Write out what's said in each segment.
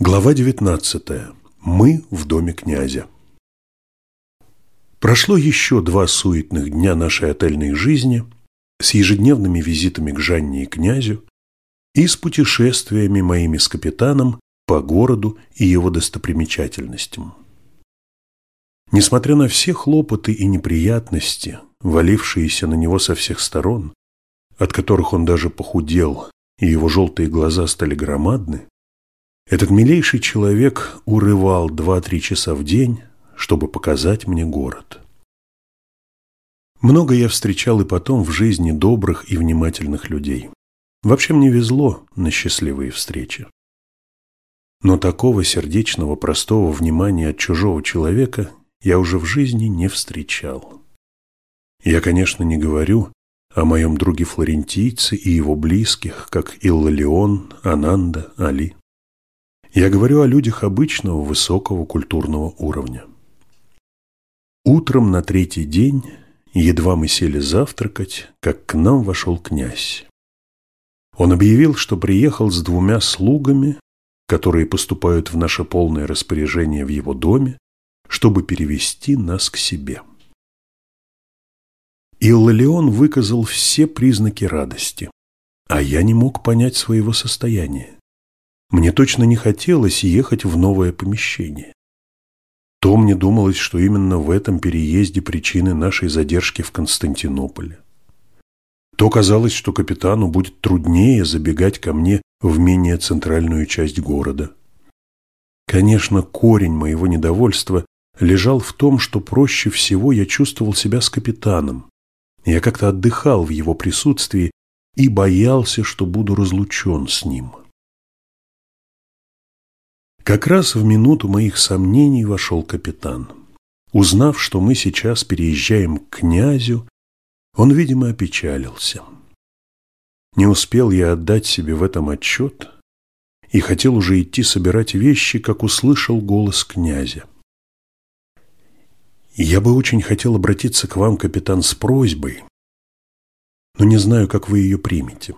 Глава 19. Мы в доме князя. Прошло еще два суетных дня нашей отельной жизни с ежедневными визитами к Жанне и князю и с путешествиями моими с капитаном по городу и его достопримечательностям. Несмотря на все хлопоты и неприятности, валившиеся на него со всех сторон, от которых он даже похудел, и его желтые глаза стали громадны, этот милейший человек урывал два-три часа в день, чтобы показать мне город. Много я встречал и потом в жизни добрых и внимательных людей. Вообще мне везло на счастливые встречи. Но такого сердечного, простого внимания от чужого человека я уже в жизни не встречал. Я, конечно, не говорю о моем друге флорентийце и его близких, как Иллалион, Ананда, Али. Я говорю о людях обычного высокого культурного уровня. Утром на третий день, едва мы сели завтракать, как к нам вошел князь. Он объявил, что приехал с двумя слугами, которые поступают в наше полное распоряжение в его доме, чтобы перевести нас к себе. Иллалион выказал все признаки радости, а я не мог понять своего состояния. Мне точно не хотелось ехать в новое помещение. То мне думалось, что именно в этом переезде причины нашей задержки в Константинополе. То казалось, что капитану будет труднее забегать ко мне в менее центральную часть города. Конечно, корень моего недовольства лежал в том, что проще всего я чувствовал себя с капитаном. Я как-то отдыхал в его присутствии и боялся, что буду разлучен с ним. Как раз в минуту моих сомнений вошел капитан. Узнав, что мы сейчас переезжаем к князю, он, видимо, опечалился. Не успел я отдать себе в этом отчет и хотел уже идти собирать вещи, как услышал голос князя. «Я бы очень хотел обратиться к вам, капитан, с просьбой, но не знаю, как вы ее примете.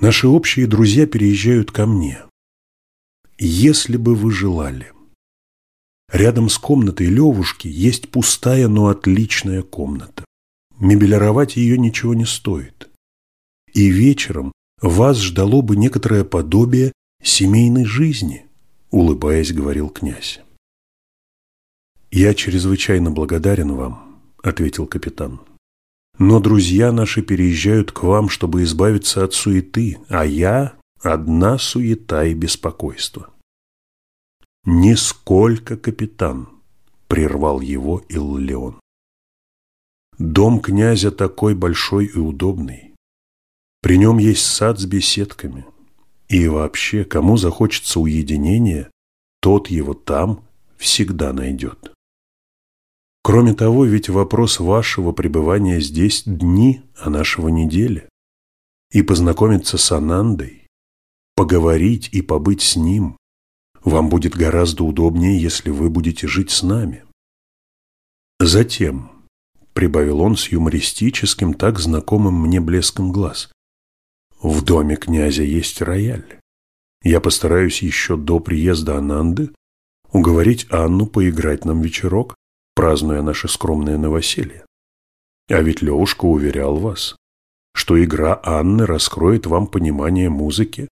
Наши общие друзья переезжают ко мне. Если бы вы желали. Рядом с комнатой Левушки есть пустая, но отличная комната. Мебелировать ее ничего не стоит. И вечером вас ждало бы некоторое подобие семейной жизни, улыбаясь, говорил князь. «Я чрезвычайно благодарен вам», — ответил капитан. «Но друзья наши переезжают к вам, чтобы избавиться от суеты, а я — одна суета и беспокойство. «Нисколько, капитан!» – прервал его Иллион. «Дом князя такой большой и удобный. При нем есть сад с беседками. И вообще, кому захочется уединения, тот его там всегда найдет. Кроме того, ведь вопрос вашего пребывания здесь дни, а нашего недели. И познакомиться с Анандой, поговорить и побыть с ним вам будет гораздо удобнее, если вы будете жить с нами. Затем, прибавил он с юмористическим, так знакомым мне блеском глаз, в доме князя есть рояль. Я постараюсь еще до приезда Ананды уговорить Анну поиграть нам вечерок, празднуя наше скромное новоселье. А ведь Левушка уверял вас, что игра Анны раскроет вам понимание музыки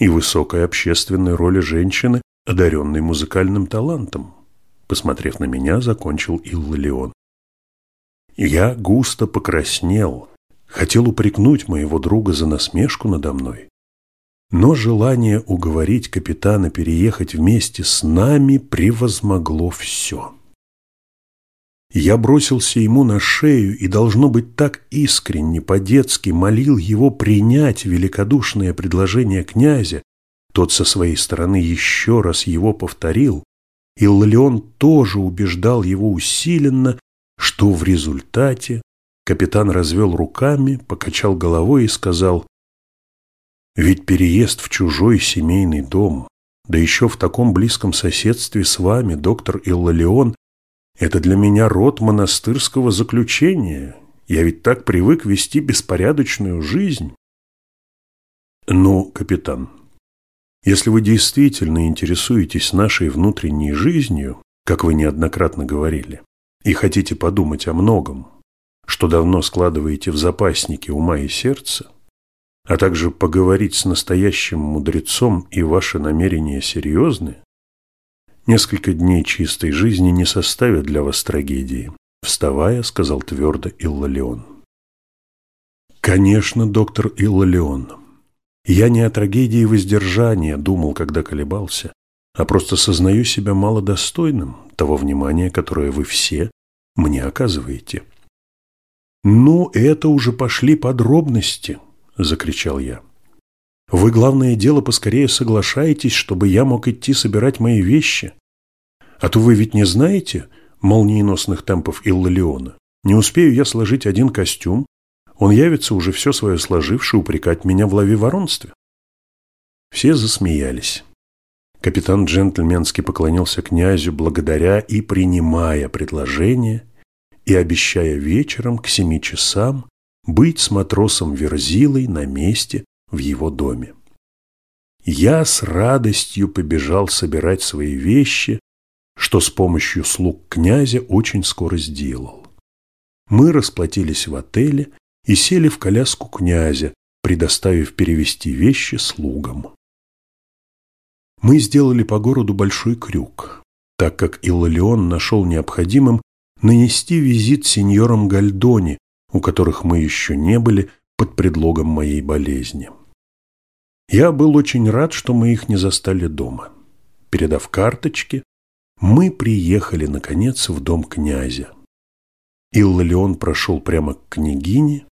и высокой общественной роли женщины одаренный музыкальным талантом, посмотрев на меня, закончил Иллалион. Я густо покраснел, хотел упрекнуть моего друга за насмешку надо мной. Но желание уговорить капитана переехать вместе с нами превозмогло все. Я бросился ему на шею и, должно быть, так искренне, по-детски молил его принять великодушное предложение князя, тот со своей стороны еще раз его повторил, и Лолеон тоже убеждал его усиленно, что в результате капитан развел руками, покачал головой и сказал, «Ведь переезд в чужой семейный дом, да еще в таком близком соседстве с вами, доктор Иллалион, это для меня род монастырского заключения. Я ведь так привык вести беспорядочную жизнь». «Ну, капитан, Если вы действительно интересуетесь нашей внутренней жизнью, как вы неоднократно говорили, и хотите подумать о многом, что давно складываете в запаснике ума и сердца, а также поговорить с настоящим мудрецом и ваши намерения серьезны, несколько дней чистой жизни не составят для вас трагедии, вставая, сказал твердо Иллалион. Конечно, доктор Иллалион, я не о трагедии воздержания думал, когда колебался, а просто сознаю себя малодостойным того внимания, которое вы все мне оказываете. «Ну, это уже пошли подробности», – закричал я. «Вы, главное дело, поскорее соглашаетесь, чтобы я мог идти собирать мои вещи. А то вы ведь не знаете молниеносных темпов Иллалиона. Не успею я сложить один костюм, он явится уже все свое сложивший упрекать меня в лови-воронстве». Все засмеялись. Капитан джентльменски поклонился князю, благодаря и принимая предложение и обещая вечером к семи часам быть с матросом Верзилой на месте в его доме. Я с радостью побежал собирать свои вещи, что с помощью слуг князя очень скоро сделал. Мы расплатились в отеле и сели в коляску князя, предоставив перевести вещи слугам. Мы сделали по городу большой крюк, так как Иллалион нашел необходимым нанести визит сеньорам Гальдони, у которых мы еще не были под предлогом моей болезни. Я был очень рад, что мы их не застали дома. Передав карточки, мы приехали, наконец, в дом князя. Иллалион прошел прямо к княгине,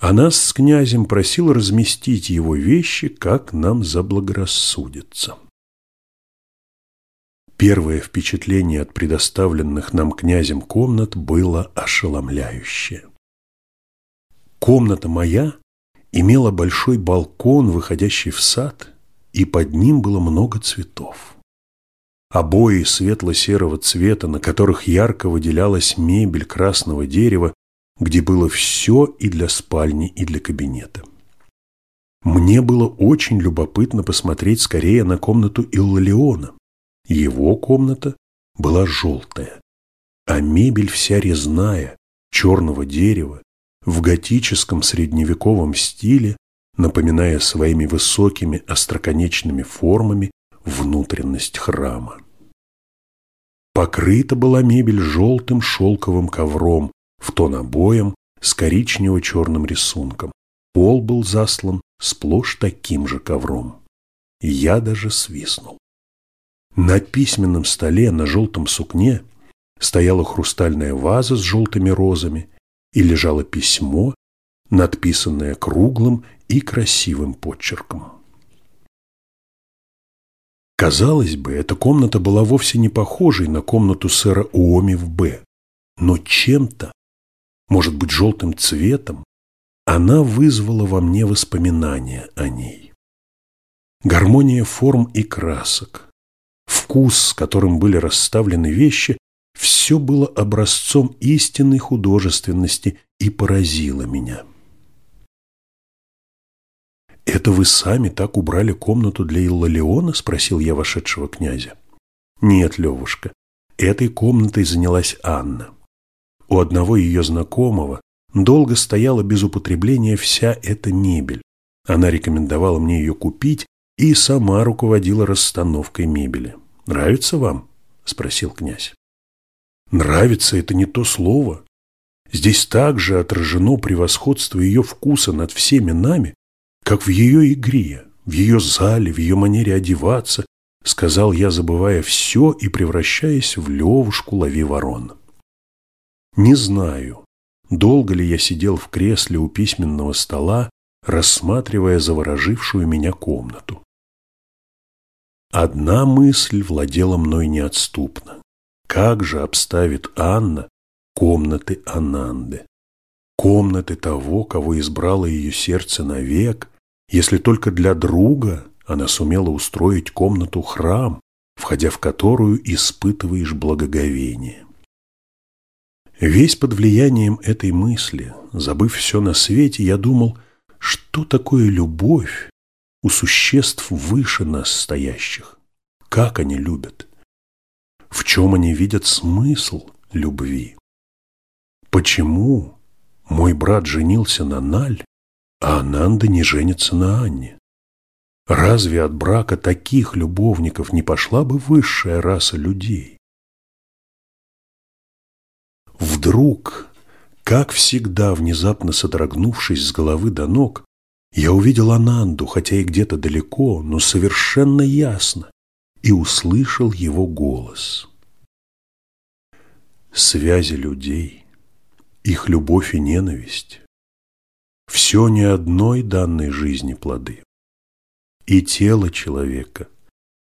а нас с князем просил разместить его вещи, как нам заблагорассудится. Первое впечатление от предоставленных нам князем комнат было ошеломляющее. Комната моя имела большой балкон, выходящий в сад, и под ним было много цветов. Обои светло-серого цвета, на которых ярко выделялась мебель красного дерева, где было все и для спальни, и для кабинета. Мне было очень любопытно посмотреть скорее на комнату Иллалиона. Его комната была желтая, а мебель вся резная, черного дерева, в готическом средневековом стиле, напоминая своими высокими остроконечными формами внутренность храма. Покрыта была мебель желтым шелковым ковром, в тон обоям с коричнево-черным рисунком. Пол был заслан сплошь таким же ковром. Я даже свистнул. На письменном столе на желтом сукне стояла хрустальная ваза с желтыми розами и лежало письмо, надписанное круглым и красивым почерком. Казалось бы, эта комната была вовсе не похожей на комнату сэра Уоми в Б, но чем-то, может быть, желтым цветом, она вызвала во мне воспоминания о ней. Гармония форм и красок, вкус, с которым были расставлены вещи, все было образцом истинной художественности и поразило меня. «Это вы сами так убрали комнату для Иллалиона?» – спросил я вошедшего князя. «Нет, Левушка, этой комнатой занялась Анна. У одного ее знакомого долго стояла без употребления вся эта мебель. Она рекомендовала мне ее купить и сама руководила расстановкой мебели. «Нравится вам?» – спросил князь. «Нравится – это не то слово. Здесь также отражено превосходство ее вкуса над всеми нами, как в ее игре, в ее зале, в ее манере одеваться, сказал я, забывая все и превращаясь в Левушку лови ворон. Не знаю, долго ли я сидел в кресле у письменного стола, рассматривая заворожившую меня комнату. Одна мысль владела мной неотступно. Как же обставит Анна комнаты Ананды? Комнаты того, кого избрало ее сердце навек, если только для друга она сумела устроить комнату-храм, входя в которую испытываешь благоговение. Весь под влиянием этой мысли, забыв все на свете, я думал, что такое любовь, у существ выше нас стоящих. Как они любят? В чем они видят смысл любви? Почему мой брат женился на Наль, а Ананда не женится на Анне? Разве от брака таких любовников не пошла бы высшая раса людей? Вдруг, как всегда, внезапно содрогнувшись с головы до ног, я увидел Ананду, хотя и где-то далеко, но совершенно ясно, и услышал его голос. Связи людей, их любовь и ненависть – все не одной данной жизни плоды. И тело человека,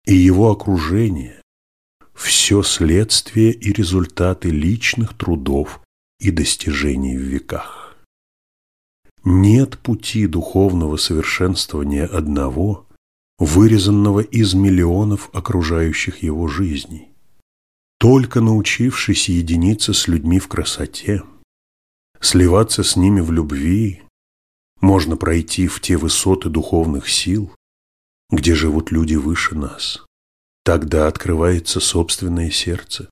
и его окружение – все следствие и результаты личных трудов и достижений в веках. Нет пути духовного совершенствования одного, вырезанного из миллионов окружающих его жизней. Только научившись единиться с людьми в красоте, сливаться с ними в любви, можно пройти в те высоты духовных сил, где живут люди выше нас. Тогда открывается собственное сердце,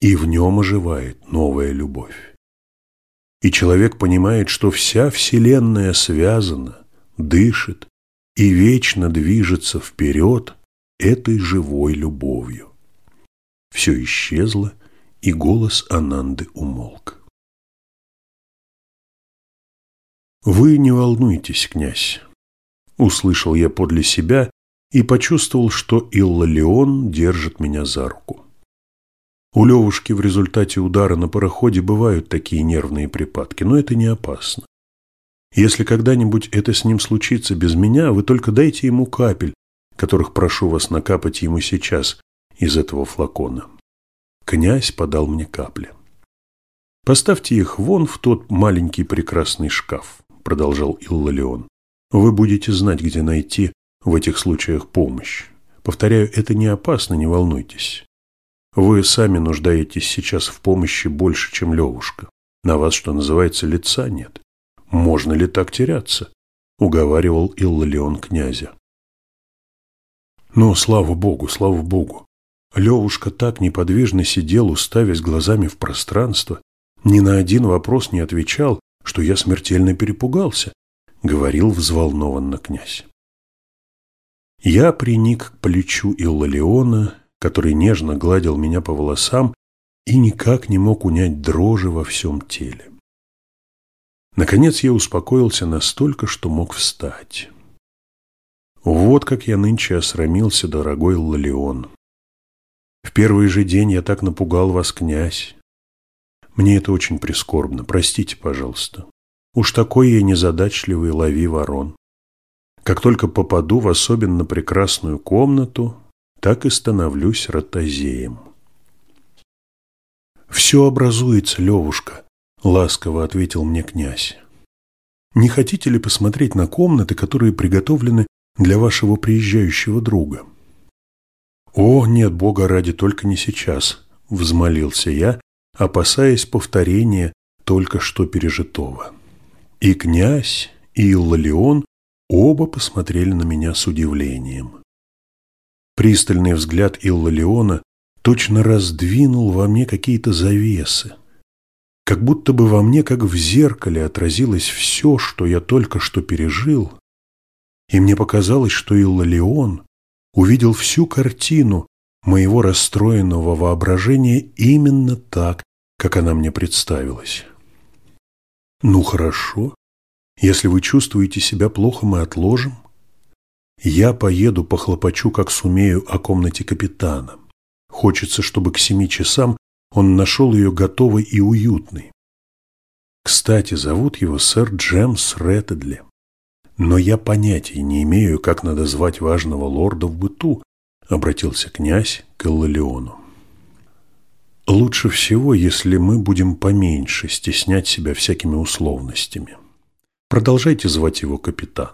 и в нем оживает новая любовь. И человек понимает, что вся Вселенная связана, дышит и вечно движется вперед этой живой любовью. Все исчезло, и голос Ананды умолк. «Вы не волнуйтесь, князь», — услышал я подле себя и почувствовал, что Иллалион держит меня за руку. У Левушки в результате удара на пароходе бывают такие нервные припадки, но это не опасно. Если когда-нибудь это с ним случится без меня, вы только дайте ему капель, которых прошу вас накапать ему сейчас, из этого флакона. Князь подал мне капли. «Поставьте их вон в тот маленький прекрасный шкаф», продолжал Иллалион. «Вы будете знать, где найти в этих случаях помощь. Повторяю, это не опасно, не волнуйтесь. Вы сами нуждаетесь сейчас в помощи больше, чем Левушка. На вас, что называется, лица нет. Можно ли так теряться?» уговаривал Иллалион князя. «Но, слава Богу, слава Богу, Левушка так неподвижно сидел, уставясь глазами в пространство, ни на один вопрос не отвечал, что я смертельно перепугался, говорил взволнованно князь. Я приник к плечу Иллалиона, который нежно гладил меня по волосам и никак не мог унять дрожи во всем теле. Наконец я успокоился настолько, что мог встать. Вот как я нынче осрамился, дорогой Лалеон. В первый же день я так напугал вас, князь. Мне это очень прискорбно, простите, пожалуйста. Уж такой я незадачливый лови ворон. Как только попаду в особенно прекрасную комнату, так и становлюсь ротозеем. «Все образуется, Левушка», — ласково ответил мне князь. «Не хотите ли посмотреть на комнаты, которые приготовлены для вашего приезжающего друга?» «О, нет, Бога ради, только не сейчас», – взмолился я, опасаясь повторения только что пережитого. И князь, и Иллалион оба посмотрели на меня с удивлением. Пристальный взгляд Иллалиона точно раздвинул во мне какие-то завесы. Как будто бы во мне, как в зеркале, отразилось все, что я только что пережил, и мне показалось, что Иллалион увидел всю картину моего расстроенного воображения именно так, как она мне представилась. Ну хорошо, если вы чувствуете себя плохо, мы отложим. Я поеду похлопочу, как сумею, о комнате капитана. Хочется, чтобы к семи часам он нашел ее готовой и уютной. Кстати, зовут его сэр Джемс Реттедли. «Но я понятия не имею, как надо звать важного лорда в быту», — обратился князь к Эллалиону. «Лучше всего, если мы будем поменьше стеснять себя всякими условностями. Продолжайте звать его капитан.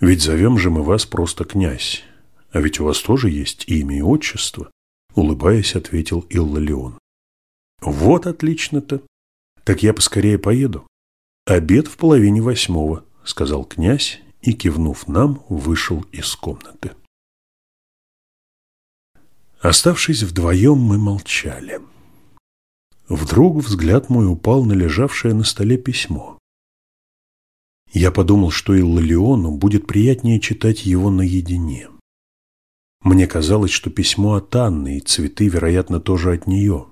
Ведь зовем же мы вас просто князь, а ведь у вас тоже есть имя и отчество», — улыбаясь, ответил Иллалион. «Вот отлично-то. Так я поскорее поеду. Обед в половине восьмого сказал князь и, кивнув нам, вышел из комнаты. Оставшись вдвоем, мы молчали. Вдруг взгляд мой упал на лежавшее на столе письмо. Я подумал, что и Лолеону будет приятнее читать его наедине. Мне казалось, что письмо от Анны, и цветы, вероятно, тоже от нее.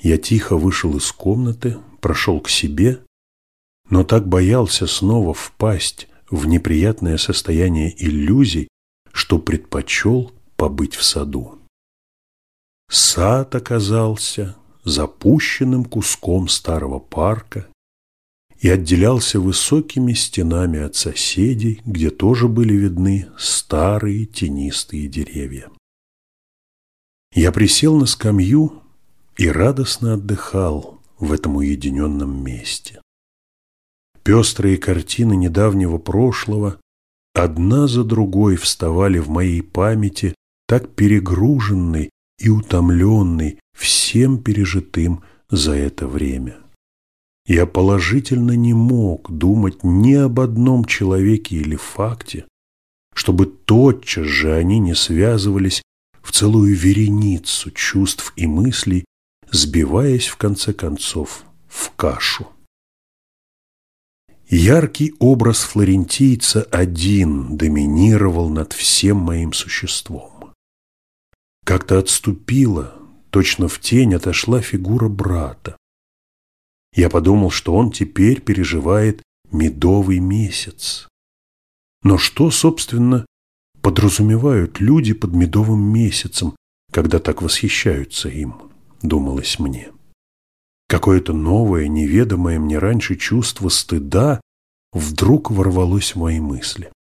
Я тихо вышел из комнаты, прошел к себе, но так боялся снова впасть в неприятное состояние иллюзий, что предпочел побыть в саду. Сад оказался запущенным куском старого парка и отделялся высокими стенами от соседей, где тоже были видны старые тенистые деревья. Я присел на скамью и радостно отдыхал в этом уединенном месте. Пестрые картины недавнего прошлого одна за другой вставали в моей памяти, так перегруженной и утомленной всем пережитым за это время. Я положительно не мог думать ни об одном человеке или факте, чтобы тотчас же они не связывались в целую вереницу чувств и мыслей, сбиваясь в конце концов в кашу. Яркий образ флорентийца один доминировал над всем моим существом. Как-то отступила, точно в тень отошла фигура брата. Я подумал, что он теперь переживает медовый месяц. Но что, собственно, подразумевают люди под медовым месяцем, когда так восхищаются им, думалось мне. Какое-то новое, неведомое мне раньше чувство стыда вдруг ворвалось в мои мысли.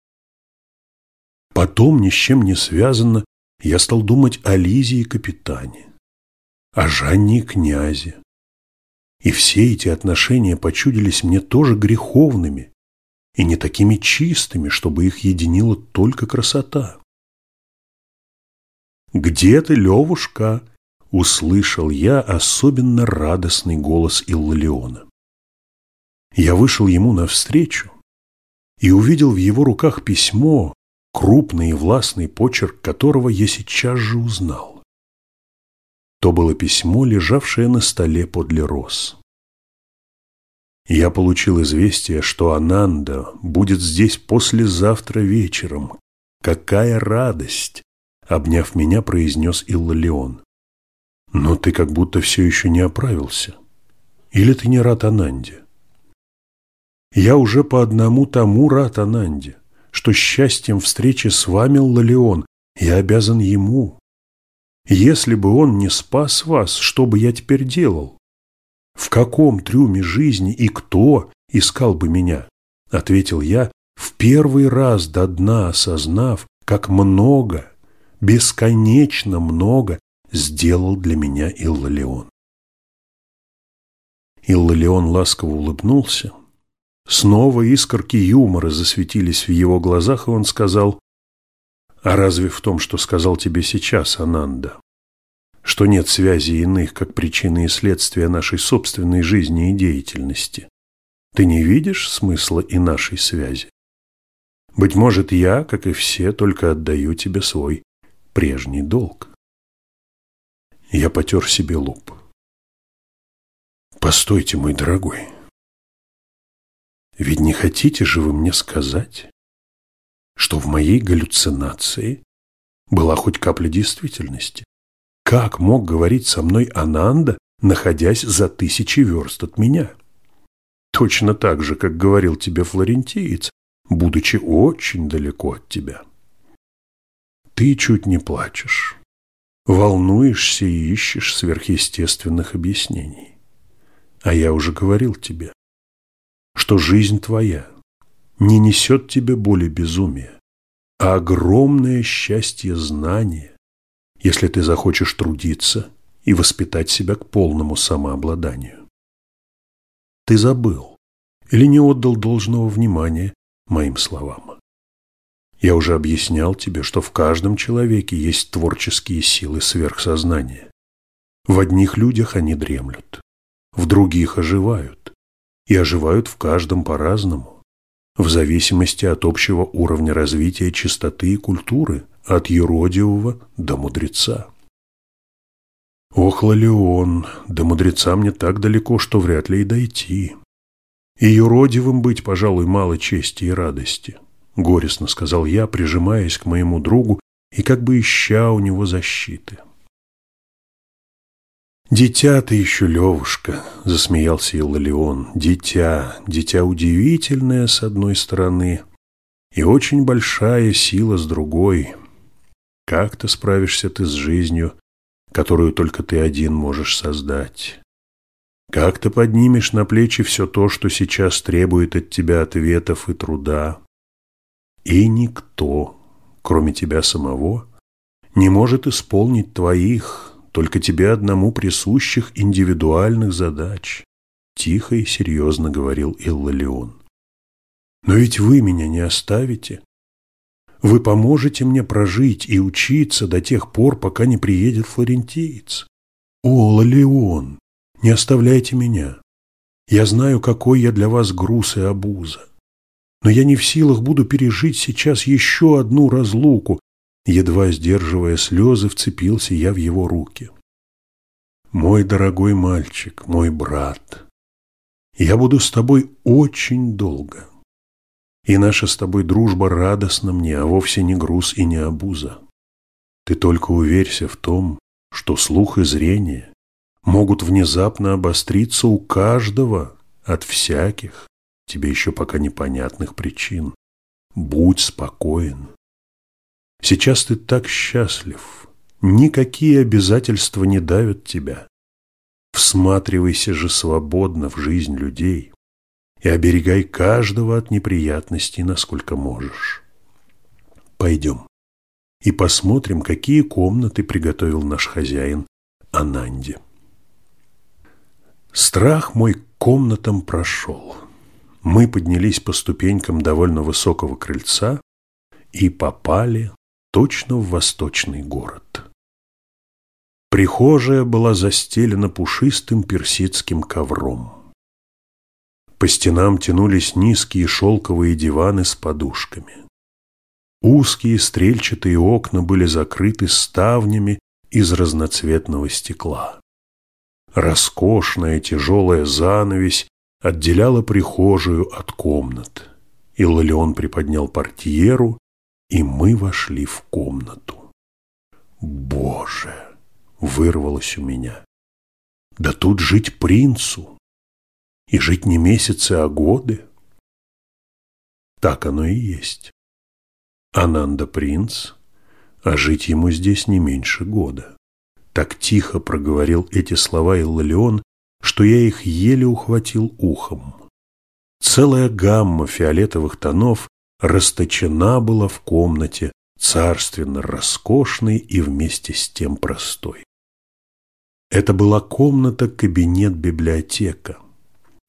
Потом, ни с чем не связанно, я стал думать о Лизе и капитане, о Жанне и князе. И все эти отношения почудились мне тоже греховными и не такими чистыми, чтобы их единила только красота. «Где ты, Левушка?» услышал я особенно радостный голос Иллалиона. Я вышел ему навстречу и увидел в его руках письмо, крупный и властный почерк которого я сейчас же узнал. То было письмо, лежавшее на столе подле роз. Я получил известие, что Ананда будет здесь послезавтра вечером. Какая радость! Обняв меня, произнес Иллалион. Но ты как будто все еще не оправился. Или ты не рад Ананде? Я уже по одному тому рад Ананде, что счастьем встречи с вами, Лалеон, я обязан ему. Если бы он не спас вас, что бы я теперь делал? В каком трюме жизни и кто искал бы меня? Ответил я, в первый раз до дна осознав, как много, бесконечно много сделал для меня Иллалион. Иллалион ласково улыбнулся. Снова искорки юмора засветились в его глазах, и он сказал, «А разве в том, что сказал тебе сейчас, Ананда, что нет связи иных, как причины и следствия нашей собственной жизни и деятельности, ты не видишь смысла и нашей связи? Быть может, я, как и все, только отдаю тебе свой прежний долг». Я потер себе лоб. Постойте, мой дорогой. Ведь не хотите же вы мне сказать, что в моей галлюцинации была хоть капля действительности? Как мог говорить со мной Ананда, находясь за тысячи верст от меня? Точно так же, как говорил тебе флорентиец, будучи очень далеко от тебя. Ты чуть не плачешь волнуешься и ищешь сверхъестественных объяснений. А я уже говорил тебе, что жизнь твоя не несет тебе боли безумия, а огромное счастье знания, если ты захочешь трудиться и воспитать себя к полному самообладанию. Ты забыл или не отдал должного внимания моим словам. Я уже объяснял тебе, что в каждом человеке есть творческие силы сверхсознания. В одних людях они дремлют, в других оживают, и оживают в каждом по-разному. в зависимости от общего уровня развития чистоты и культуры, от юродивого до мудреца. Ох, Лолеон, до мудреца мне так далеко, что вряд ли и дойти. И юродивым быть, пожалуй, мало чести и радости, горестно сказал я, прижимаясь к моему другу и как бы ища у него защиты. «Дитя ты еще, Левушка!» – засмеялся Иллалион. «Дитя, дитя удивительное с одной стороны и очень большая сила с другой. Как ты справишься ты с жизнью, которую только ты один можешь создать? Как ты поднимешь на плечи все то, что сейчас требует от тебя ответов и труда? И никто, кроме тебя самого, не может исполнить твоих, только тебе одному присущих индивидуальных задач, тихо и серьезно говорил Иллалион. Но ведь вы меня не оставите. Вы поможете мне прожить и учиться до тех пор, пока не приедет флорентиец. О, Лалеон, не оставляйте меня. Я знаю, какой я для вас груз и обуза. Но я не в силах буду пережить сейчас еще одну разлуку, Едва сдерживая слезы, вцепился я в его руки. «Мой дорогой мальчик, мой брат, я буду с тобой очень долго, и наша с тобой дружба радостна мне, а вовсе не груз и не обуза. Ты только уверься в том, что слух и зрение могут внезапно обостриться у каждого от всяких, тебе еще пока непонятных причин. Будь спокоен. Сейчас ты так счастлив. Никакие обязательства не давят тебя. Всматривайся же свободно в жизнь людей и оберегай каждого от неприятностей, насколько можешь. Пойдем и посмотрим, какие комнаты приготовил наш хозяин Ананди. Страх мой комнатам прошел. Мы поднялись по ступенькам довольно высокого крыльца и попали точно в восточный город. Прихожая была застелена пушистым персидским ковром. По стенам тянулись низкие шелковые диваны с подушками. Узкие стрельчатые окна были закрыты ставнями из разноцветного стекла. Роскошная тяжелая занавесь отделяла прихожую от комнат. И Лолеон приподнял портьеру и мы вошли в комнату. Боже! Вырвалось у меня. Да тут жить принцу! И жить не месяцы, а годы. Так оно и есть. Ананда принц, а жить ему здесь не меньше года. Так тихо проговорил эти слова Иллалион, что я их еле ухватил ухом. Целая гамма фиолетовых тонов расточена была в комнате, царственно роскошной и вместе с тем простой. Это была комната-кабинет-библиотека,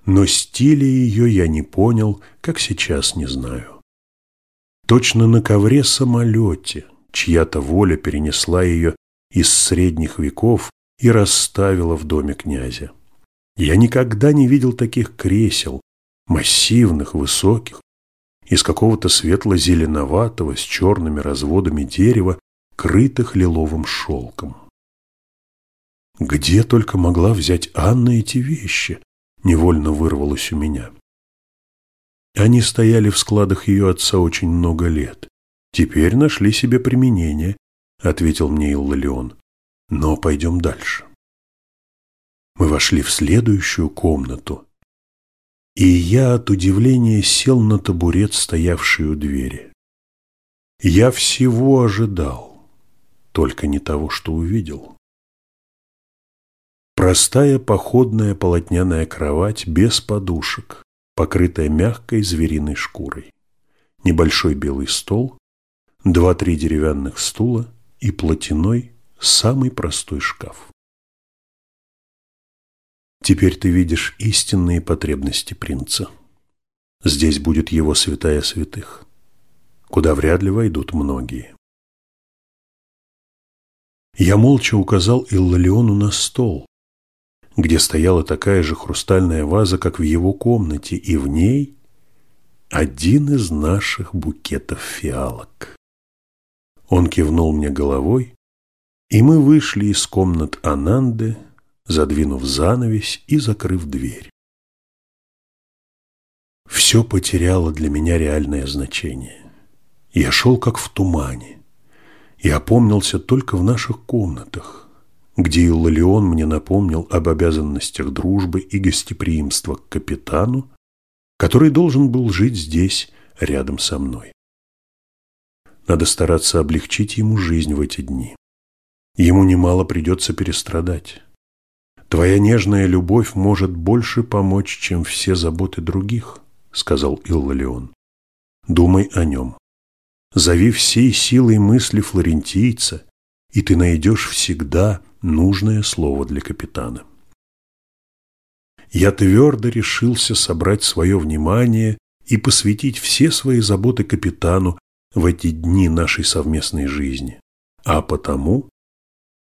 но стиля ее я не понял, как сейчас не знаю. Точно на ковре-самолете чья-то воля перенесла ее из средних веков и расставила в доме князя. Я никогда не видел таких кресел, массивных, высоких, из какого-то светло-зеленоватого с черными разводами дерева, крытых лиловым шелком. Где только могла взять Анна эти вещи, невольно вырвалось у меня. Они стояли в складах ее отца очень много лет. Теперь нашли себе применение, ответил мне Иллалион. Но пойдем дальше. Мы вошли в следующую комнату, и я от удивления сел на табурет, стоявший у двери. Я всего ожидал, только не того, что увидел. Простая походная полотняная кровать без подушек, покрытая мягкой звериной шкурой. Небольшой белый стол, два-три деревянных стула и платяной самый простой шкаф. Теперь ты видишь истинные потребности принца. Здесь будет его святая святых, куда вряд ли войдут многие. Я молча указал Иллалиону на стол, где стояла такая же хрустальная ваза, как в его комнате, и в ней один из наших букетов фиалок. Он кивнул мне головой, и мы вышли из комнат Ананды, задвинув занавесь и закрыв дверь. Все потеряло для меня реальное значение. Я шел как в тумане и опомнился только в наших комнатах, где Иллалион мне напомнил об обязанностях дружбы и гостеприимства к капитану, который должен был жить здесь, рядом со мной. Надо стараться облегчить ему жизнь в эти дни. Ему немало придется перестрадать. Твоя нежная любовь может больше помочь, чем все заботы других, сказал Иллалион. Думай о нем. Зови всей силой мысли флорентийца, и ты найдешь всегда нужное слово для капитана. Я твердо решился собрать свое внимание и посвятить все свои заботы капитану в эти дни нашей совместной жизни. А потому,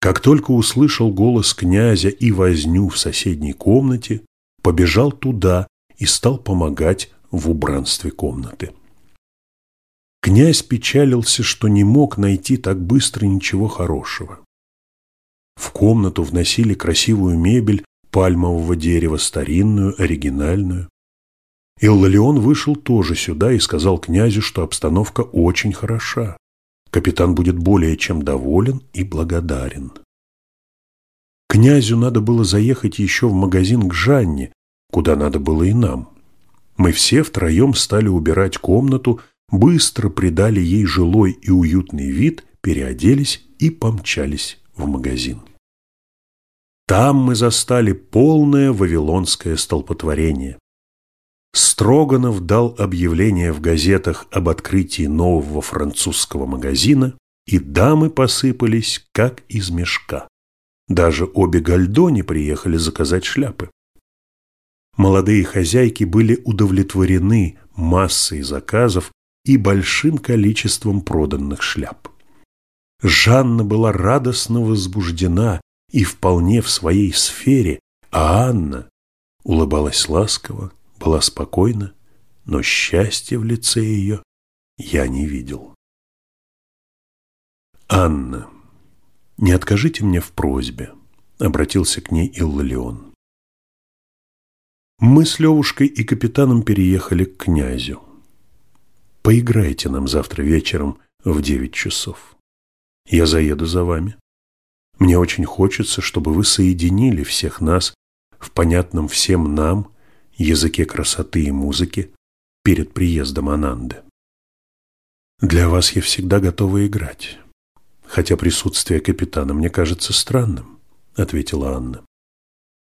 как только услышал голос князя и возню в соседней комнате, побежал туда и стал помогать в убранстве комнаты. Князь печалился, что не мог найти так быстро ничего хорошего. В комнату вносили красивую мебель пальмового дерева, старинную, оригинальную. Иллалион вышел тоже сюда и сказал князю, что обстановка очень хороша. Капитан будет более чем доволен и благодарен. Князю надо было заехать еще в магазин к Жанне, куда надо было и нам. Мы все втроем стали убирать комнату, быстро придали ей жилой и уютный вид, переоделись и помчались в магазин. Там мы застали полное вавилонское столпотворение. Строганов дал объявление в газетах об открытии нового французского магазина, и дамы посыпались, как из мешка. Даже обе Гальдони приехали заказать шляпы. Молодые хозяйки были удовлетворены массой заказов и большим количеством проданных шляп. Жанна была радостно возбуждена и вполне в своей сфере, а Анна улыбалась ласково, была спокойна, но счастья в лице ее я не видел. «Анна, не откажите мне в просьбе», — обратился к ней Иллалион. «Мы с Левушкой и капитаном переехали к князю. Поиграйте нам завтра вечером в девять часов. Я заеду за вами. Мне очень хочется, чтобы вы соединили всех нас в понятном всем нам языке красоты и музыки перед приездом Ананды. Для вас я всегда готова играть, хотя присутствие капитана мне кажется странным, ответила Анна.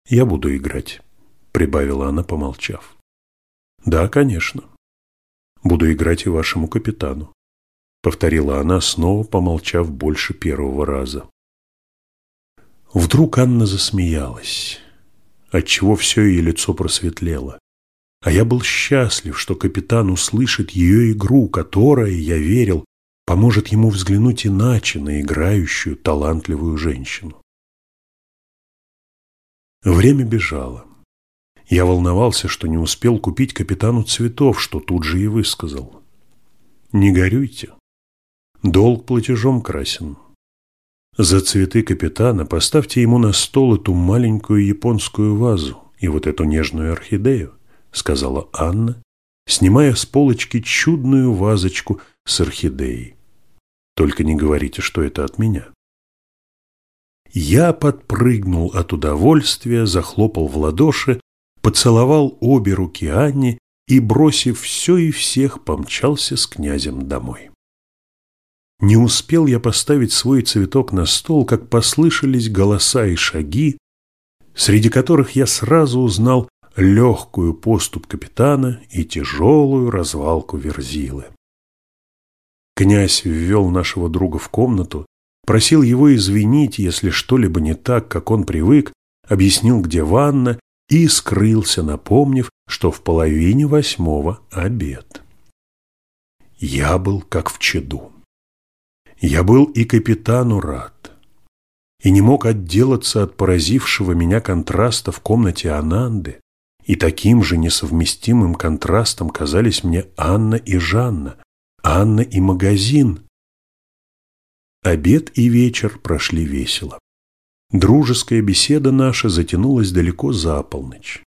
Я буду играть, прибавила она, помолчав. Да, конечно. Буду играть и вашему капитану», — повторила она, снова помолчав больше первого раза. Вдруг Анна засмеялась, отчего все ее лицо просветлело. А я был счастлив, что капитан услышит ее игру, которая, я верил, поможет ему взглянуть иначе на играющую, талантливую женщину. Время бежало. Я волновался, что не успел купить капитану цветов, что тут же и высказал. Не горюйте. Долг платежом красен. За цветы капитана поставьте ему на стол эту маленькую японскую вазу и вот эту нежную орхидею, сказала Анна, снимая с полочки чудную вазочку с орхидеей. Только не говорите, что это от меня. Я подпрыгнул от удовольствия, захлопал в ладоши поцеловал обе руки Анне и, бросив все и всех, помчался с князем домой. Не успел я поставить свой цветок на стол, как послышались голоса и шаги, среди которых я сразу узнал легкую поступ капитана и тяжелую развалку верзилы. Князь ввел нашего друга в комнату, просил его извинить, если что-либо не так, как он привык, объяснил, где ванна и скрылся, напомнив, что в половине восьмого обед. Я был как в чаду. Я был и капитану рад, и не мог отделаться от поразившего меня контраста в комнате Ананды И таким же несовместимым контрастом казались мне Анна и Жанна, Анна и магазин. Обед и вечер прошли весело. Дружеская беседа наша затянулась далеко за полночь.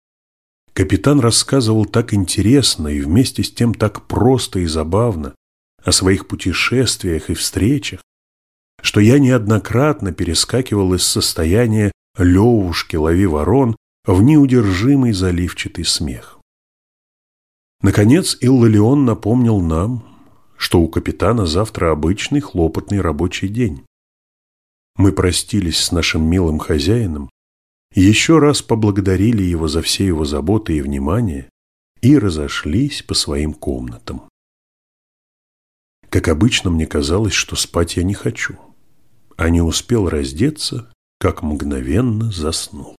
Капитан рассказывал так интересно и вместе с тем так просто и забавно о своих путешествиях и встречах, что я неоднократно перескакивал из состояния «Левушки, лови ворон» в неудержимый заливчатый смех. Наконец Иллалион напомнил нам, что у капитана завтра обычный хлопотный рабочий день. Мы простились с нашим милым хозяином, еще раз поблагодарили его за все его заботы и внимание и разошлись по своим комнатам. Как обычно, мне казалось, что спать я не хочу, а не успел раздеться, как мгновенно заснул.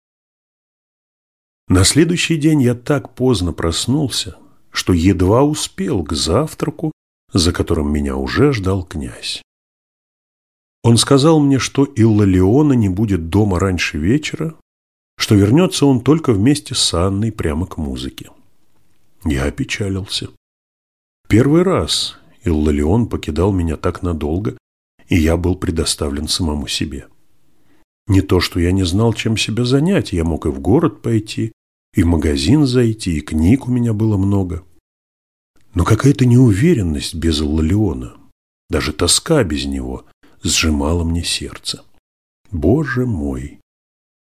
На следующий день я так поздно проснулся, что едва успел к завтраку, за которым меня уже ждал князь. Он сказал мне, что Иллалиона не будет дома раньше вечера, что вернется он только вместе с Анной прямо к музыке. Я опечалился. Первый раз Иллалион покидал меня так надолго, и я был предоставлен самому себе. Не то, что я не знал, чем себя занять, я мог и в город пойти, и в магазин зайти, и книг у меня было много. Но какая-то неуверенность без Лолеона, даже тоска без него, сжимала мне сердце. Боже мой,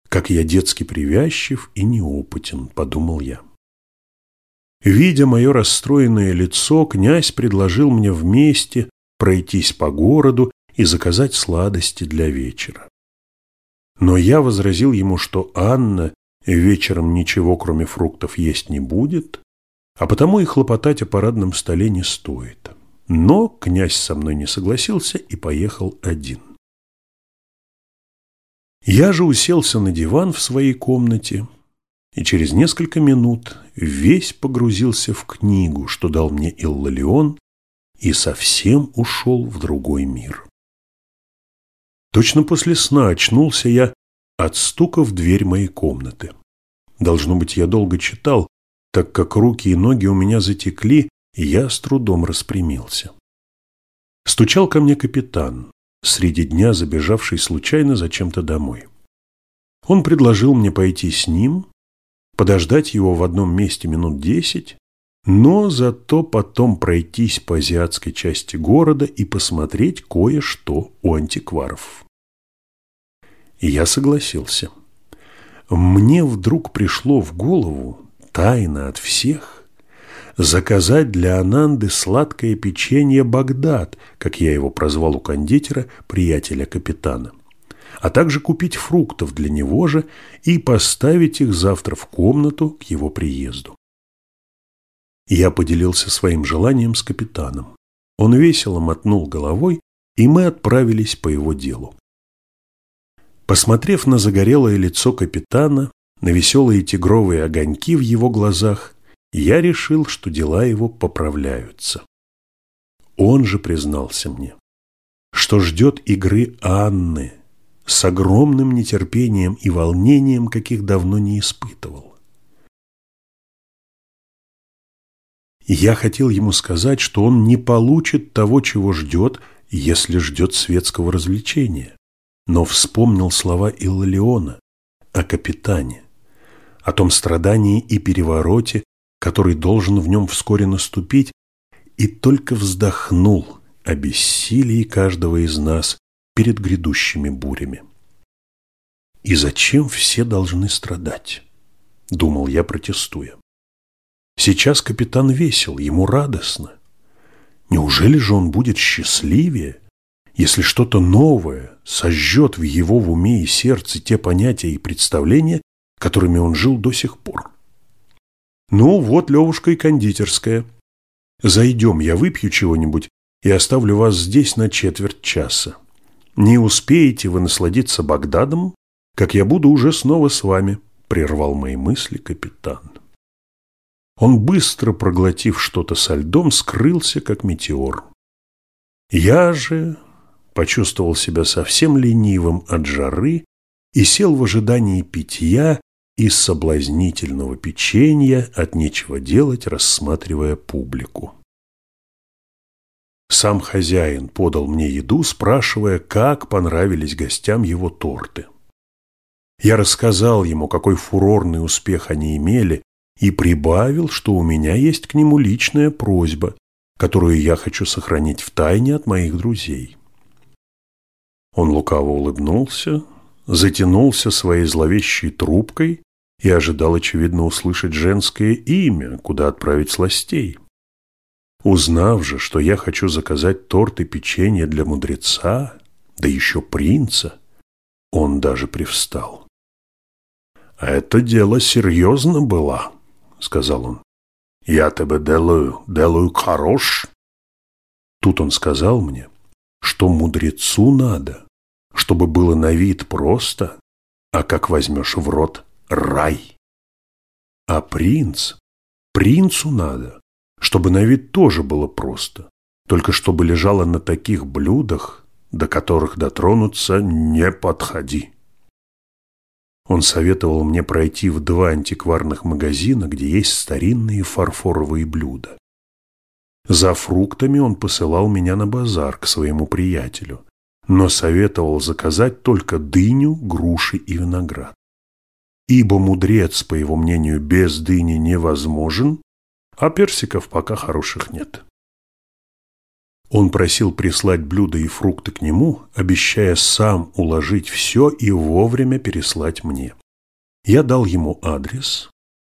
как я детски привязчив и неопытен, подумал я. Видя мое расстроенное лицо, князь предложил мне вместе пройтись по городу и заказать сладости для вечера. Но я возразил ему, что Анна вечером ничего, кроме фруктов, есть не будет, а потому и хлопотать о парадном столе не стоит. Но князь со мной не согласился и поехал один. Я же уселся на диван в своей комнате и через несколько минут весь погрузился в книгу, что дал мне Иллалион, и совсем ушел в другой мир. Точно после сна очнулся я от стука в дверь моей комнаты. Должно быть, я долго читал, так как руки и ноги у меня затекли, и я с трудом распрямился. Стучал ко мне капитан, среди дня забежавший случайно зачем-то домой. Он предложил мне пойти с ним, подождать его в одном месте минут десять, но зато потом пройтись по азиатской части города и посмотреть кое-что у антикваров. Я согласился. Мне вдруг пришло в голову, тайно от всех, заказать для Ананды сладкое печенье «Багдад», как я его прозвал у кондитера, приятеля капитана, а также купить фруктов для него же и поставить их завтра в комнату к его приезду. Я поделился своим желанием с капитаном. Он весело мотнул головой, и мы отправились по его делу. Посмотрев на загорелое лицо капитана, на веселые тигровые огоньки в его глазах, я решил, что дела его поправляются. Он же признался мне, что ждет игры Анны с огромным нетерпением и волнением, каких давно не испытывал. Я хотел ему сказать, что он не получит того, чего ждет, если ждет светского развлечения но вспомнил слова Иллиона о капитане, о том страдании и перевороте, который должен в нем вскоре наступить, и только вздохнул о бессилии каждого из нас перед грядущими бурями. «И зачем все должны страдать?» – думал я, протестуя. «Сейчас капитан весел, ему радостно. Неужели же он будет счастливее, если что-то новое сожжет в его в уме и сердце те понятия и представления, которыми он жил до сих пор. Ну, вот Левушка и кондитерская. Зайдем, я выпью чего-нибудь и оставлю вас здесь на четверть часа. Не успеете вы насладиться Багдадом, как я буду уже снова с вами, прервал мои мысли капитан. Он, быстро проглотив что-то со льдом, скрылся, как метеор. Я же почувствовал себя совсем ленивым от жары и сел в ожидании питья, из соблазнительного печенья от нечего делать, рассматривая публику. Сам хозяин подал мне еду, спрашивая, как понравились гостям его торты. Я рассказал ему, какой фурорный успех они имели, и прибавил, что у меня есть к нему личная просьба, которую я хочу сохранить в тайне от моих друзей. Он лукаво улыбнулся, затянулся своей зловещей трубкой и ожидал, очевидно, услышать женское имя, куда отправить сластей. Узнав же, что я хочу заказать торт и печенье для мудреца, да еще принца, он даже привстал. «А это дело серьезно было», — сказал он. «Я тебе делаю, делаю хорош». Тут он сказал мне, что мудрецу надо, чтобы было на вид просто, а как возьмешь в рот – рай. А принц, принцу надо, чтобы на вид тоже было просто, только чтобы лежало на таких блюдах, до которых дотронуться не подходи. Он советовал мне пройти в два антикварных магазина, где есть старинные фарфоровые блюда. За фруктами он посылал меня на базар к своему приятелю, но советовал заказать только дыню, груши и виноград. Ибо мудрец, по его мнению, без дыни невозможен, а персиков пока хороших нет. Он просил прислать блюда и фрукты к нему, обещая сам уложить все и вовремя переслать мне. Я дал ему адрес,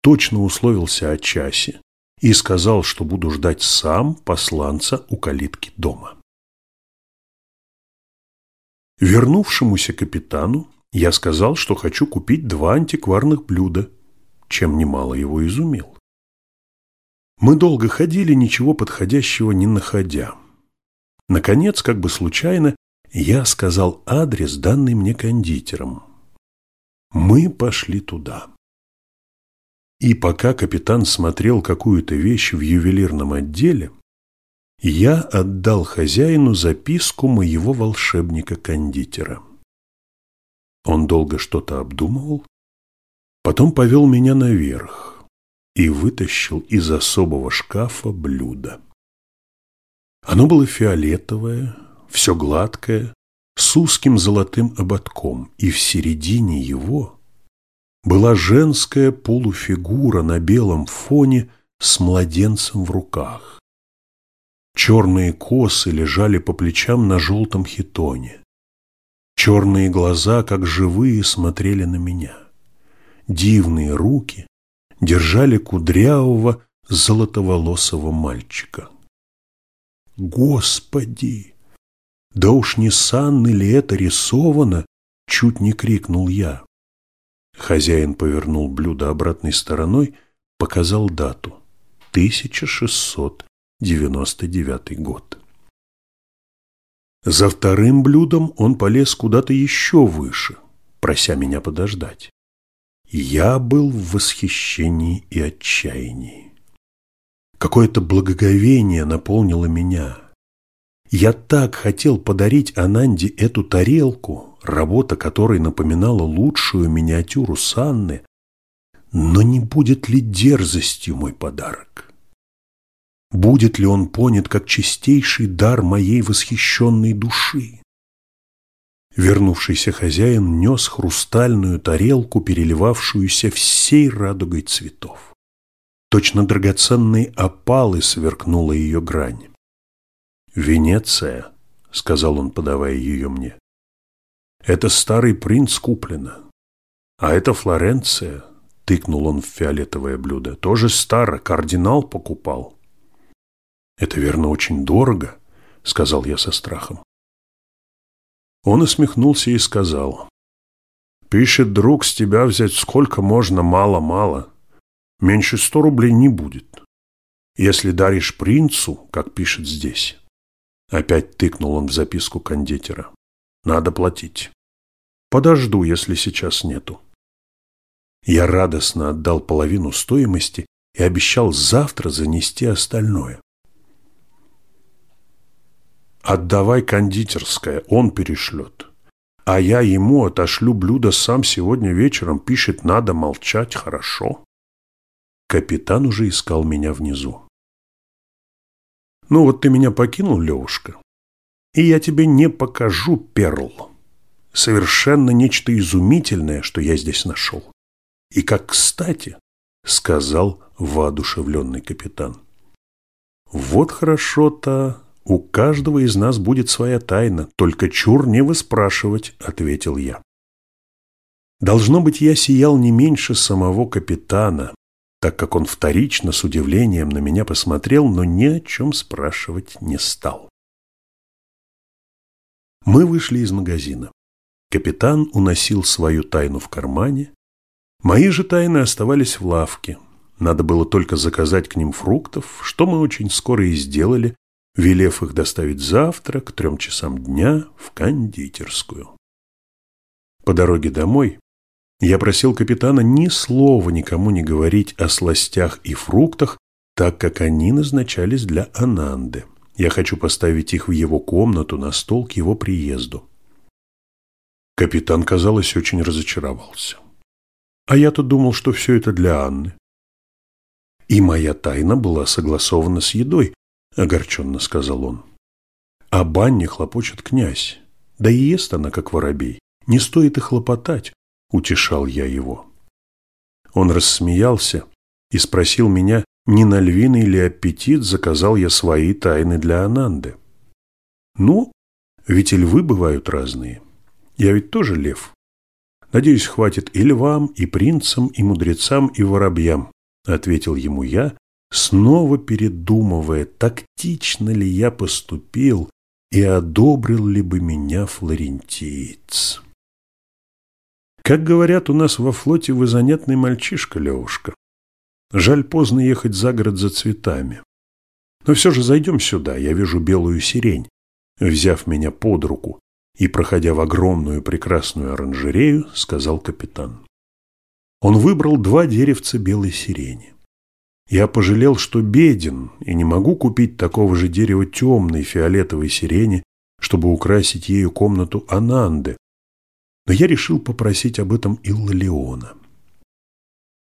точно условился о часе и сказал, что буду ждать сам посланца у калитки дома. Вернувшемуся капитану я сказал, что хочу купить два антикварных блюда, чем немало его изумил. Мы долго ходили, ничего подходящего не находя. Наконец, как бы случайно, я сказал адрес, данный мне кондитером. Мы пошли туда. И пока капитан смотрел какую-то вещь в ювелирном отделе, я отдал хозяину записку моего волшебника-кондитера. Он долго что-то обдумывал, потом повел меня наверх и вытащил из особого шкафа блюдо. Оно было фиолетовое, все гладкое, с узким золотым ободком, и в середине его была женская полуфигура на белом фоне с младенцем в руках. Черные косы лежали по плечам на желтом хитоне. Черные глаза, как живые, смотрели на меня. Дивные руки держали кудрявого, золотоволосого мальчика. Господи! Да уж не Санны ли это рисовано? Чуть не крикнул я. Хозяин повернул блюдо обратной стороной, показал дату. 1600 99 год. За вторым блюдом он полез куда-то еще выше, прося меня подождать. Я был в восхищении и отчаянии. Какое-то благоговение наполнило меня. Я так хотел подарить Ананде эту тарелку, работа которой напоминала лучшую миниатюру Санны, но не будет ли дерзостью мой подарок? Будет ли он понят как чистейший дар моей восхищенной души? Вернувшийся хозяин нес хрустальную тарелку, переливавшуюся всей радугой цветов. Точно драгоценные опалы сверкнула ее грань. «Венеция», — сказал он, подавая ее мне, — «это старый принц куплено, а это Флоренция», — тыкнул он в фиолетовое блюдо, — «тоже старо, кардинал покупал». «Это, верно, очень дорого», — сказал я со страхом. Он усмехнулся и сказал, «Пишет друг, с тебя взять сколько можно, мало-мало. Меньше сто рублей не будет. Если даришь принцу, как пишет здесь». Опять тыкнул он в записку кондитера. «Надо платить. Подожду, если сейчас нету». Я радостно отдал половину стоимости и обещал завтра занести остальное. Отдавай кондитерское, он перешлет. а я ему отошлю блюдо сам сегодня вечером, пишет, надо молчать, хорошо. Капитан уже искал меня внизу. Ну вот ты меня покинул, Левушка, и я тебе не покажу, Перл. Совершенно нечто изумительное, что я здесь нашел. И как кстати, сказал воодушевленный капитан. Вот хорошо-то, у каждого из нас будет своя тайна, только чур не выспрашивать, ответил я. Должно быть, я сиял не меньше самого капитана, так как он вторично с удивлением на меня посмотрел, но ни о чем спрашивать не стал. Мы вышли из магазина. Капитан уносил свою тайну в кармане. Мои же тайны оставались в лавке. Надо было только заказать к ним фруктов, что мы очень скоро и сделали, велев их доставить завтра к трем часам дня в кондитерскую. По дороге домой я просил капитана ни слова никому не говорить о сластях и фруктах, так как они назначались для Ананды. Я хочу поставить их в его комнату на стол к его приезду. Капитан, казалось, очень разочаровался. А я-то думал, что все это для Анны. И моя тайна была согласована с едой, огорченно сказал он. О банне хлопочет князь, да и ест она, как воробей. Не стоит и хлопотать, утешал я его. Он рассмеялся и спросил меня, не на львиный ли аппетит заказал я свои тайны для Ананды. Ну, ведь и львы бывают разные. Я ведь тоже лев. Надеюсь, хватит и львам, и принцам, и мудрецам, и воробьям, ответил ему я, снова передумывая, тактично ли я поступил и одобрил ли бы меня флорентиец. Как говорят у нас во флоте, вы занятный мальчишка, Левушка. Жаль поздно ехать за город за цветами. Но все же зайдем сюда, я вижу белую сирень. Взяв меня под руку и проходя в огромную прекрасную оранжерею, сказал капитан. Он выбрал два деревца белой сирени. Я пожалел, что беден, и не могу купить такого же дерева темной фиолетовой сирени, чтобы украсить ею комнату Ананды, но я решил попросить об этом Иллалиона.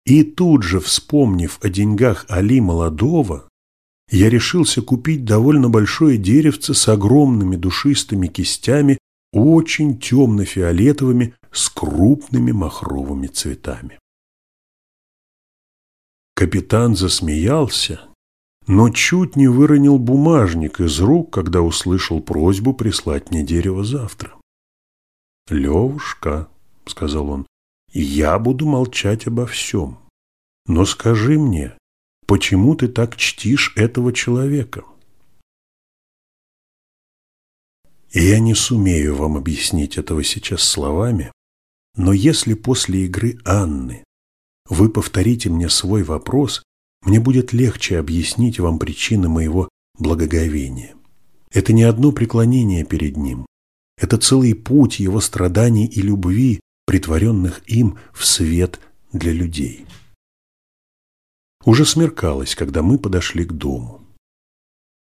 И тут же, вспомнив о деньгах Али Молодого, я решился купить довольно большое деревце с огромными душистыми кистями, очень темно-фиолетовыми, с крупными махровыми цветами. Капитан засмеялся, но чуть не выронил бумажник из рук, когда услышал просьбу прислать мне дерево завтра. «Левушка», — сказал он, — «я буду молчать обо всем. Но скажи мне, почему ты так чтишь этого человека?» Я не сумею вам объяснить этого сейчас словами, но если после игры Анны вы повторите мне свой вопрос, мне будет легче объяснить вам причины моего благоговения. Это не одно преклонение перед ним, это целый путь его страданий и любви, притворенных им в свет для людей. Уже смеркалось, когда мы подошли к дому.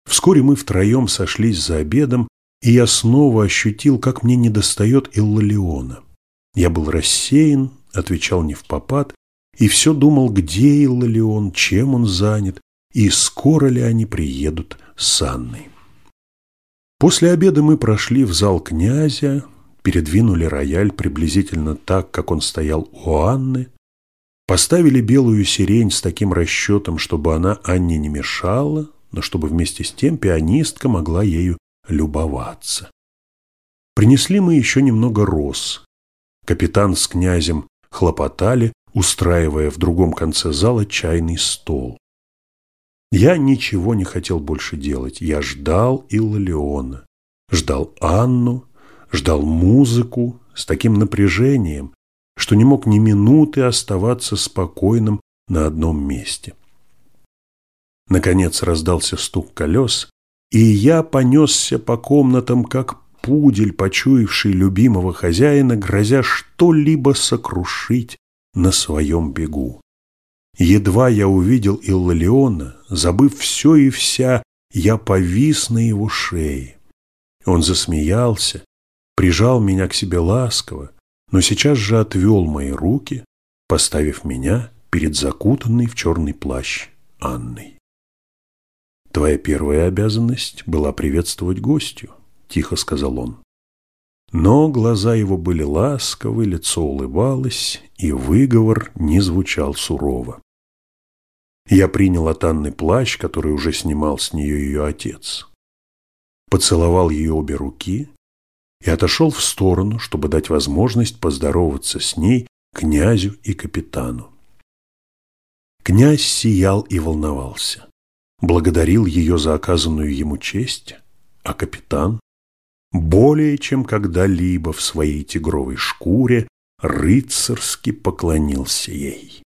Вскоре мы втроем сошлись за обедом, и я снова ощутил, как мне недостает Иллалиона. Я был рассеян, отвечал не в попад, и все думал, где Иллалион, чем он занят, и скоро ли они приедут с Анной. После обеда мы прошли в зал князя, передвинули рояль приблизительно так, как он стоял у Анны, поставили белую сирень с таким расчетом, чтобы она Анне не мешала, но чтобы вместе с тем пианистка могла ею любоваться. Принесли мы еще немного роз. Капитан с князем хлопотали, устраивая в другом конце зала чайный стол. Я ничего не хотел больше делать. Я ждал Иллалиона, ждал Анну, ждал музыку с таким напряжением, что не мог ни минуты оставаться спокойным на одном месте. Наконец раздался стук колес, и я понесся по комнатам, как пудель, почуявший любимого хозяина, грозя что-либо сокрушить на своем бегу. Едва я увидел Иллалиона, забыв все и вся, я повис на его шее. Он засмеялся, прижал меня к себе ласково, но сейчас же отвел мои руки, поставив меня перед закутанной в черный плащ Анной. «Твоя первая обязанность была приветствовать гостю», – тихо сказал он. Но глаза его были ласковы, лицо улыбалось, и выговор не звучал сурово. Я принял от Анны плащ, который уже снимал с нее ее отец. Поцеловал ее обе руки и отошел в сторону, чтобы дать возможность поздороваться с ней князю и капитану. Князь сиял и волновался, благодарил ее за оказанную ему честь, а капитан более чем когда-либо в своей тигровой шкуре рыцарски поклонился ей.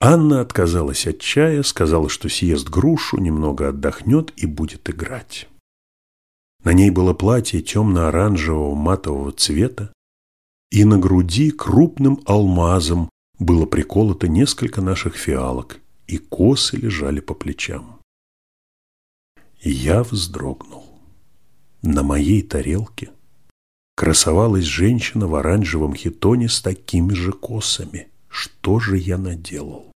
Анна отказалась от чая, сказала, что съест грушу, немного отдохнет и будет играть. На ней было платье темно-оранжевого матового цвета, и на груди крупным алмазом было приколото несколько наших фиалок, и косы лежали по плечам. Я вздрогнул. На моей тарелке красовалась женщина в оранжевом хитоне с такими же косами. Что же я наделал?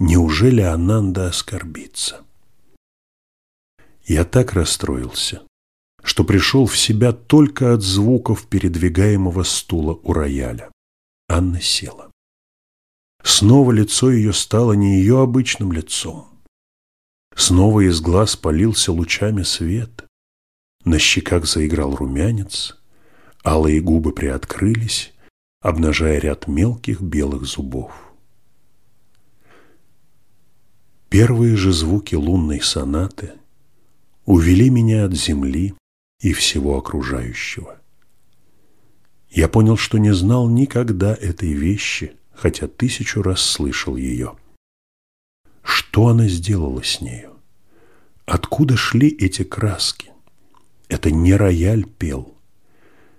Неужели Ананда оскорбится? Я так расстроился, что пришел в себя только от звуков передвигаемого стула у рояля. Анна села. Снова лицо ее стало не ее обычным лицом. Снова из глаз полился лучами свет. На щеках заиграл румянец, алые губы приоткрылись, обнажая ряд мелких белых зубов. Первые же звуки лунной сонаты увели меня от земли и всего окружающего. Я понял, что не знал никогда этой вещи, хотя тысячу раз слышал ее. Что она сделала с нею? Откуда шли эти краски? Это не рояль пел.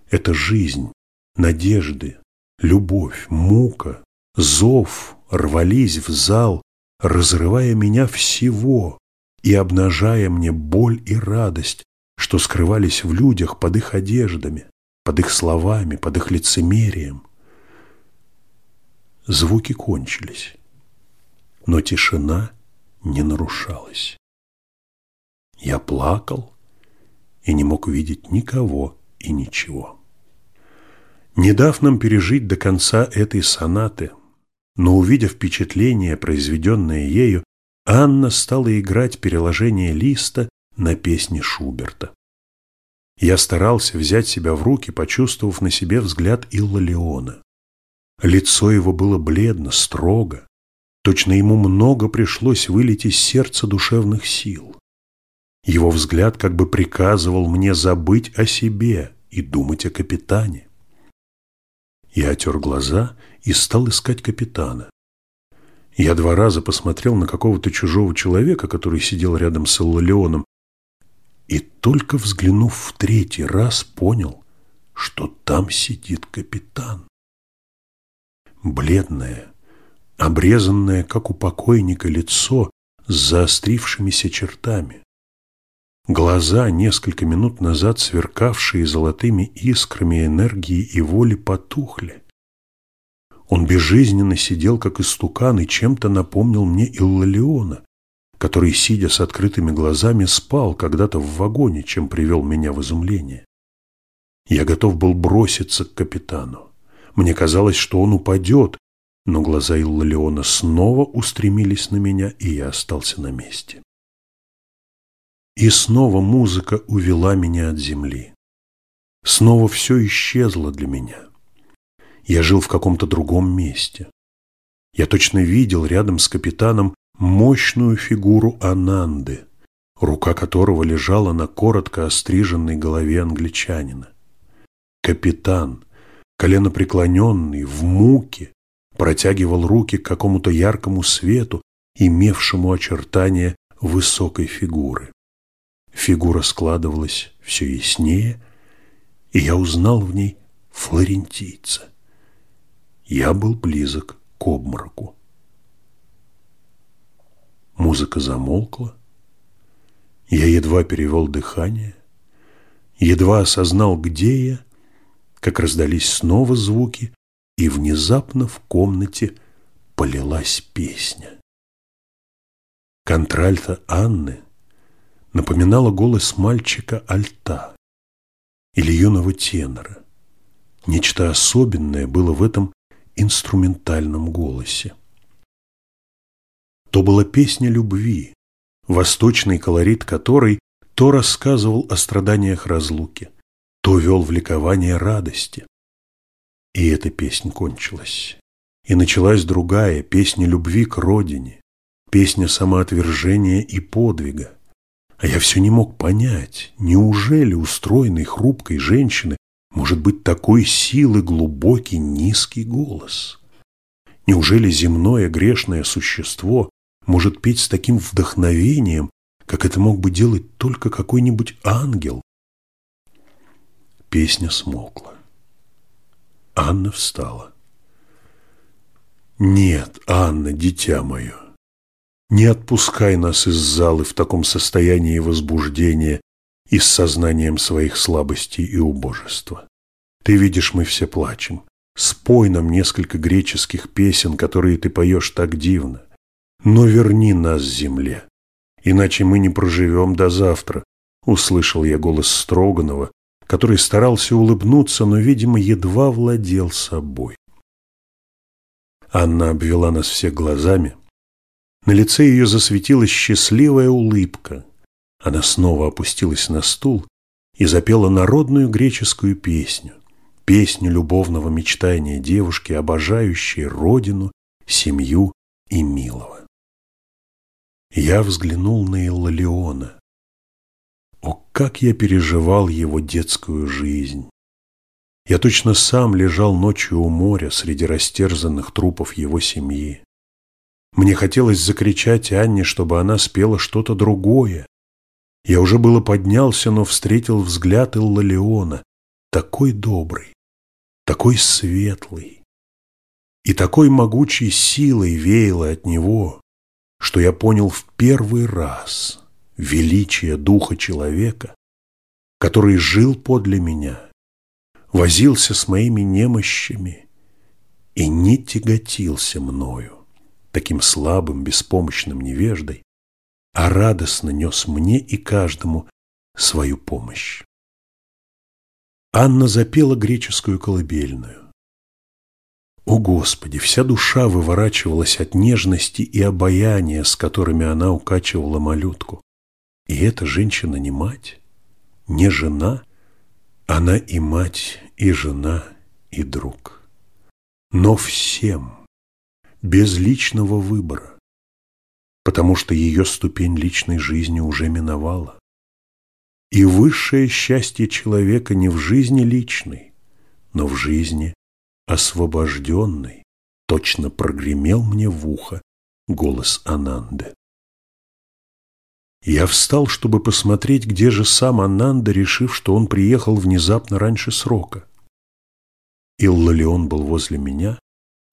Это жизнь, надежды, любовь, мука, зов рвались в зал, разрывая меня всего и обнажая мне боль и радость, что скрывались в людях под их одеждами, под их словами, под их лицемерием. Звуки кончились, но тишина не нарушалась. Я плакал, и не мог увидеть никого и ничего. Не дав нам пережить до конца этой сонаты, но увидев впечатление, произведенное ею, Анна стала играть переложение листа на песни Шуберта. Я старался взять себя в руки, почувствовав на себе взгляд Илла Леона. Лицо его было бледно, строго. Точно ему много пришлось вылить из сердца душевных сил. Его взгляд как бы приказывал мне забыть о себе и думать о капитане. Я отер глаза и стал искать капитана. Я два раза посмотрел на какого-то чужого человека, который сидел рядом с Иллалионом, и только взглянув в третий раз, понял, что там сидит капитан. Бледное, обрезанное, как у покойника, лицо с заострившимися чертами. Глаза, несколько минут назад сверкавшие золотыми искрами энергии и воли, потухли. Он безжизненно сидел, как истукан, и чем-то напомнил мне Иллалиона, который, сидя с открытыми глазами, спал когда-то в вагоне, чем привел меня в изумление. Я готов был броситься к капитану. Мне казалось, что он упадет, но глаза Иллалиона снова устремились на меня, и я остался на месте. И снова музыка увела меня от земли. Снова все исчезло для меня. Я жил в каком-то другом месте. Я точно видел рядом с капитаном мощную фигуру Ананды, рука которого лежала на коротко остриженной голове англичанина. Капитан, коленопреклоненный, в муке, протягивал руки к какому-то яркому свету, имевшему очертания высокой фигуры. Фигура складывалась все яснее, и я узнал в ней флорентийца. Я был близок к обмороку. Музыка замолкла. Я едва перевел дыхание. Едва осознал, где я, как раздались снова звуки, и внезапно в комнате полилась песня. Контральта Анны напоминала голос мальчика альта или юного тенора. Нечто особенное было в этом инструментальном голосе. То была песня любви, восточный колорит которой то рассказывал о страданиях разлуки, то вел в ликование радости. И эта песня кончилась. И началась другая песня любви к родине, песня самоотвержения и подвига. А я все не мог понять, неужели у стройной хрупкой женщины может быть такой силы глубокий низкий голос? Неужели земное грешное существо может петь с таким вдохновением, как это мог бы делать только какой-нибудь ангел? Песня смолкла. Анна встала. «Нет, Анна, дитя мое, не отпускай нас из залы в таком состоянии возбуждения и с сознанием своих слабостей и убожества. Ты видишь, мы все плачем. Спой нам несколько греческих песен, которые ты поешь так дивно. Но верни нас земле, иначе мы не проживем до завтра, услышал я голос Строганова, который старался улыбнуться, но, видимо, едва владел собой. Анна обвела нас всех глазами. На лице ее засветилась счастливая улыбка. Она снова опустилась на стул и запела народную греческую песню, песню любовного мечтания девушки, обожающей родину, семью и милого. Я взглянул на Иллалиона. О, как я переживал его детскую жизнь! Я точно сам лежал ночью у моря среди растерзанных трупов его семьи. Мне хотелось закричать Анне, чтобы она спела что-то другое. Я уже было поднялся, но встретил взгляд Иллалиона, такой добрый, такой светлый и такой могучей силой веяло от него, что я понял в первый раз величие духа человека, который жил подле меня, возился с моими немощами и не тяготился мною, таким слабым, беспомощным невеждой, а радостно нес мне и каждому свою помощь. Анна запела греческую колыбельную. О Господи, вся душа выворачивалась от нежности и обаяния, с которыми она укачивала малютку. И эта женщина не мать, не жена, она и мать, и жена, и друг. Но всем, без личного выбора, потому что ее ступень личной жизни уже миновала. И высшее счастье человека не в жизни личной, но в жизни освобожденной, точно прогремел мне в ухо голос Ананды. Я встал, чтобы посмотреть, где же сам Ананда, решив, что он приехал внезапно раньше срока. Иллалион был возле меня,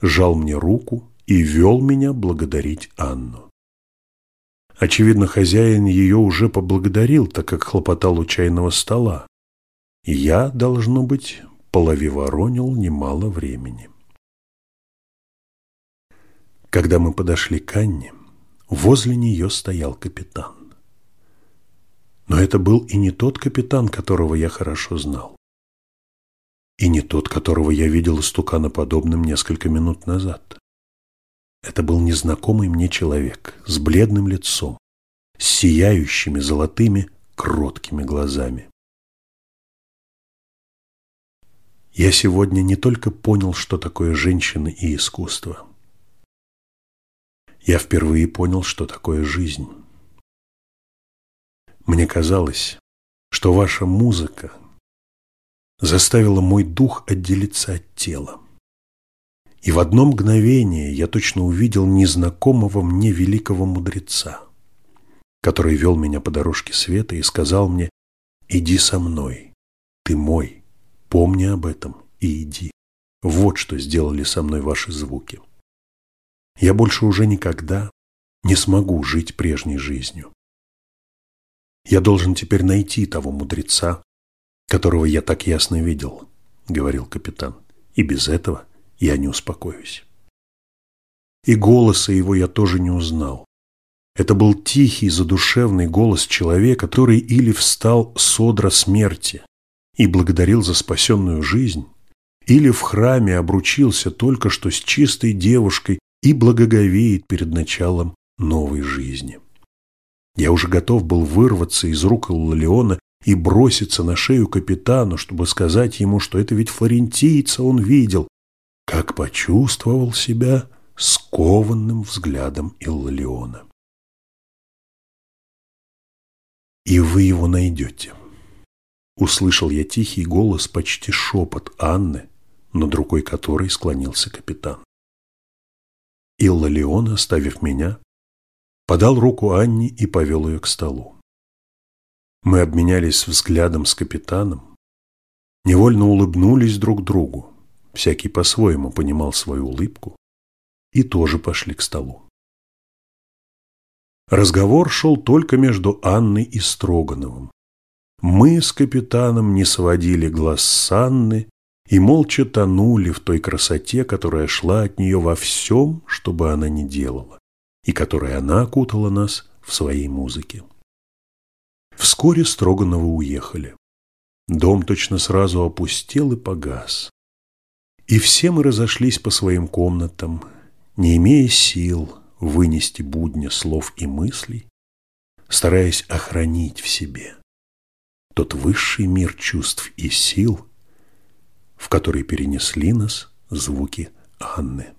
жал мне руку и вел меня благодарить Анну. Очевидно, хозяин ее уже поблагодарил, так как хлопотал у чайного стола. Я, должно быть, половиворонил немало времени. Когда мы подошли к Анне, возле нее стоял капитан. Но это был и не тот капитан, которого я хорошо знал. И не тот, которого я видел истуканоподобным несколько минут назад. Это был незнакомый мне человек с бледным лицом, с сияющими золотыми кроткими глазами. Я сегодня не только понял, что такое женщина и искусство. Я впервые понял, что такое жизнь. Мне казалось, что ваша музыка заставила мой дух отделиться от тела. И в одно мгновение я точно увидел незнакомого мне великого мудреца, который вел меня по дорожке света и сказал мне «Иди со мной, ты мой, помни об этом и иди. Вот что сделали со мной ваши звуки. Я больше уже никогда не смогу жить прежней жизнью. Я должен теперь найти того мудреца, которого я так ясно видел, говорил капитан, и без этого я не успокоюсь. И голоса его я тоже не узнал. Это был тихий, задушевный голос человека, который или встал с одра смерти и благодарил за спасенную жизнь, или в храме обручился только что с чистой девушкой и благоговеет перед началом новой жизни. Я уже готов был вырваться из рук Леона и броситься на шею капитану, чтобы сказать ему, что это ведь флорентийца он видел, как почувствовал себя скованным взглядом Иллиона. «И вы его найдете», — услышал я тихий голос, почти шепот Анны, над рукой которой склонился капитан. Илла Леон, оставив меня, подал руку Анне и повел ее к столу. Мы обменялись взглядом с капитаном, невольно улыбнулись друг другу, всякий по-своему понимал свою улыбку, и тоже пошли к столу. Разговор шел только между Анной и Строгановым. Мы с капитаном не сводили глаз с Анны и молча тонули в той красоте, которая шла от нее во всем, что бы она ни делала, и которой она окутала нас в своей музыке. Вскоре Строгановы уехали. Дом точно сразу опустел и погас. И все мы разошлись по своим комнатам, не имея сил вынести будня слов и мыслей, стараясь охранить в себе тот высший мир чувств и сил, в который перенесли нас звуки Анны.